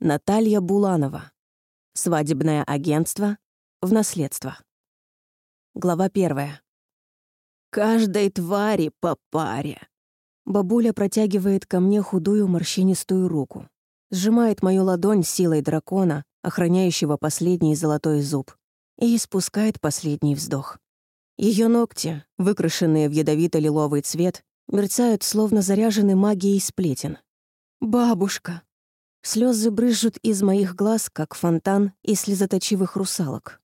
Наталья Буланова. Свадебное агентство в наследство. Глава первая. «Каждой твари по паре». Бабуля протягивает ко мне худую морщинистую руку. Сжимает мою ладонь силой дракона, охраняющего последний золотой зуб, и испускает последний вздох. Ее ногти, выкрашенные в ядовито-лиловый цвет, мерцают, словно заряжены магией сплетен. «Бабушка!» Слезы брызжут из моих глаз, как фонтан из слезоточивых русалок.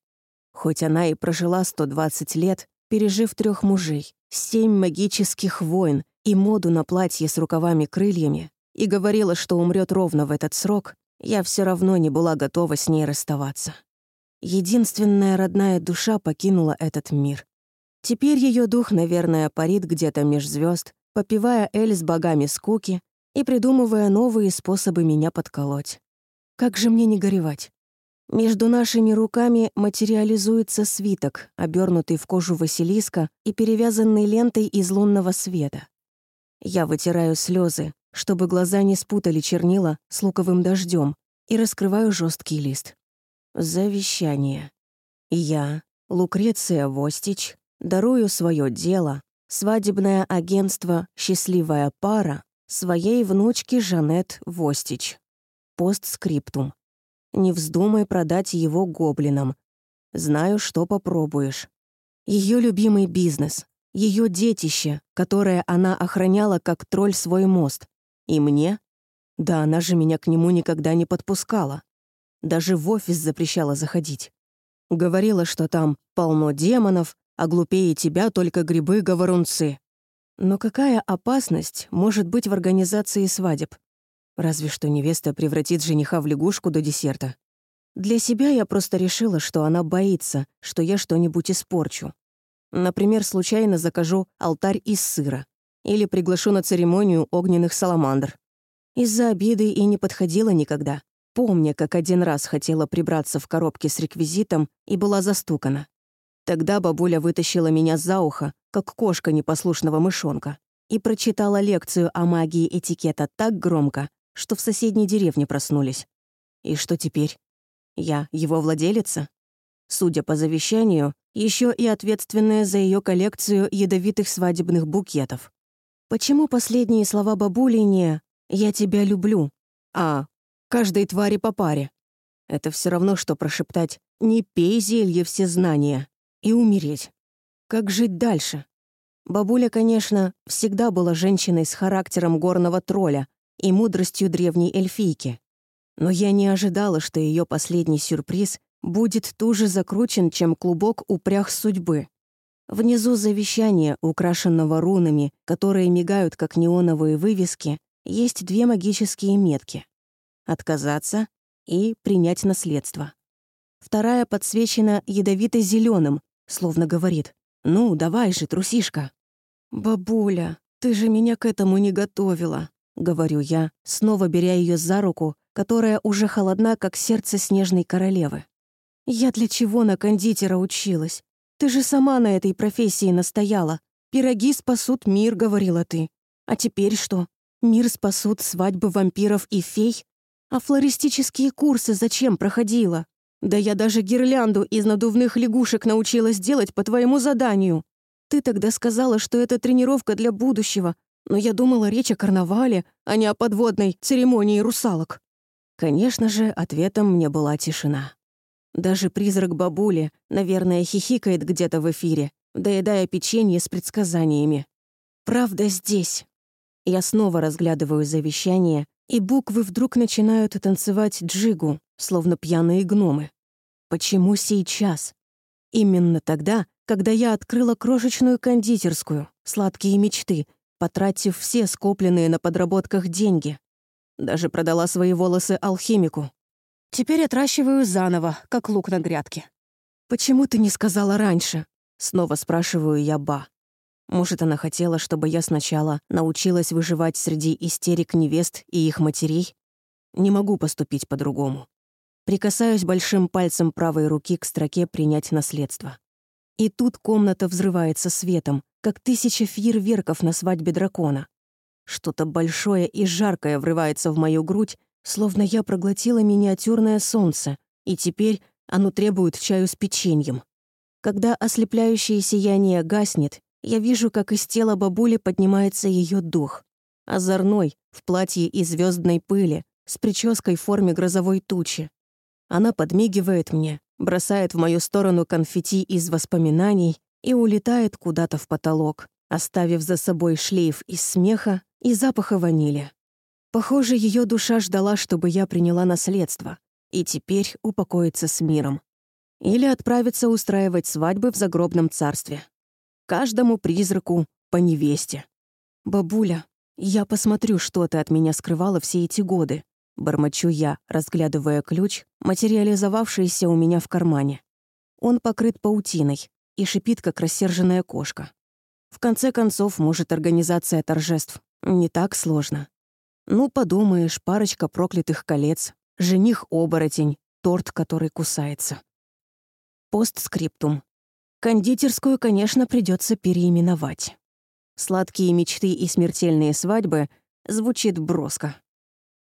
Хоть она и прожила 120 лет, пережив трех мужей, семь магических войн и моду на платье с рукавами-крыльями, и говорила, что умрет ровно в этот срок, я все равно не была готова с ней расставаться. Единственная родная душа покинула этот мир. Теперь ее дух, наверное, парит где-то меж звезд, попивая эль с богами скуки и придумывая новые способы меня подколоть. Как же мне не горевать? Между нашими руками материализуется свиток, обернутый в кожу Василиска и перевязанный лентой из лунного света. Я вытираю слезы, чтобы глаза не спутали чернила с луковым дождем, и раскрываю жесткий лист. Завещание. Я, Лукреция Востич, дарую свое дело, свадебное агентство «Счастливая пара» Своей внучке Жанет Востич. Постскриптум. Не вздумай продать его гоблинам. Знаю, что попробуешь. Ее любимый бизнес, ее детище, которое она охраняла как тролль свой мост. И мне? Да она же меня к нему никогда не подпускала. Даже в офис запрещала заходить. Говорила, что там полно демонов, а глупее тебя только грибы-говорунцы. Но какая опасность может быть в организации свадеб? Разве что невеста превратит жениха в лягушку до десерта. Для себя я просто решила, что она боится, что я что-нибудь испорчу. Например, случайно закажу алтарь из сыра или приглашу на церемонию огненных саламандр. Из-за обиды и не подходила никогда, помня, как один раз хотела прибраться в коробке с реквизитом и была застукана. Тогда бабуля вытащила меня за ухо, как кошка непослушного мышонка, и прочитала лекцию о магии этикета так громко, что в соседней деревне проснулись. И что теперь? Я его владелица? Судя по завещанию, еще и ответственная за ее коллекцию ядовитых свадебных букетов. Почему последние слова бабули не «я тебя люблю», а «каждой твари по паре»? Это все равно, что прошептать «не пей зелье всезнания» и умереть. Как жить дальше? Бабуля, конечно, всегда была женщиной с характером горного тролля и мудростью древней эльфийки. Но я не ожидала, что ее последний сюрприз будет туже закручен, чем клубок упрях судьбы. Внизу завещания, украшенного рунами, которые мигают, как неоновые вывески, есть две магические метки — отказаться и принять наследство. Вторая подсвечена ядовито зеленым словно говорит «Ну, давай же, трусишка». «Бабуля, ты же меня к этому не готовила», — говорю я, снова беря ее за руку, которая уже холодна, как сердце снежной королевы. «Я для чего на кондитера училась? Ты же сама на этой профессии настояла. Пироги спасут мир, говорила ты. А теперь что? Мир спасут свадьбы вампиров и фей? А флористические курсы зачем проходила? Да я даже гирлянду из надувных лягушек научилась делать по твоему заданию. Ты тогда сказала, что это тренировка для будущего, но я думала речь о карнавале, а не о подводной церемонии русалок». Конечно же, ответом мне была тишина. Даже призрак бабули, наверное, хихикает где-то в эфире, доедая печенье с предсказаниями. «Правда здесь». Я снова разглядываю завещание, и буквы вдруг начинают танцевать джигу, словно пьяные гномы. Почему сейчас? Именно тогда, когда я открыла крошечную кондитерскую, сладкие мечты, потратив все скопленные на подработках деньги. Даже продала свои волосы алхимику. Теперь отращиваю заново, как лук на грядке. «Почему ты не сказала раньше?» Снова спрашиваю я Ба. Может, она хотела, чтобы я сначала научилась выживать среди истерик невест и их матерей? Не могу поступить по-другому. Прикасаюсь большим пальцем правой руки к строке «Принять наследство». И тут комната взрывается светом, как тысяча фейерверков на свадьбе дракона. Что-то большое и жаркое врывается в мою грудь, Словно я проглотила миниатюрное солнце, и теперь оно требует чаю с печеньем. Когда ослепляющее сияние гаснет, я вижу, как из тела бабули поднимается ее дух. Озорной, в платье из звездной пыли, с прической в форме грозовой тучи. Она подмигивает мне, бросает в мою сторону конфетти из воспоминаний и улетает куда-то в потолок, оставив за собой шлейф из смеха и запаха ванили. Похоже, ее душа ждала, чтобы я приняла наследство, и теперь упокоится с миром. Или отправиться устраивать свадьбы в загробном царстве. Каждому призраку по невесте. «Бабуля, я посмотрю, что ты от меня скрывала все эти годы», бормочу я, разглядывая ключ, материализовавшийся у меня в кармане. Он покрыт паутиной и шипит, как рассерженная кошка. В конце концов, может, организация торжеств не так сложно. Ну, подумаешь, парочка проклятых колец, жених-оборотень, торт, который кусается. Постскриптум. Кондитерскую, конечно, придется переименовать. Сладкие мечты и смертельные свадьбы звучит броско.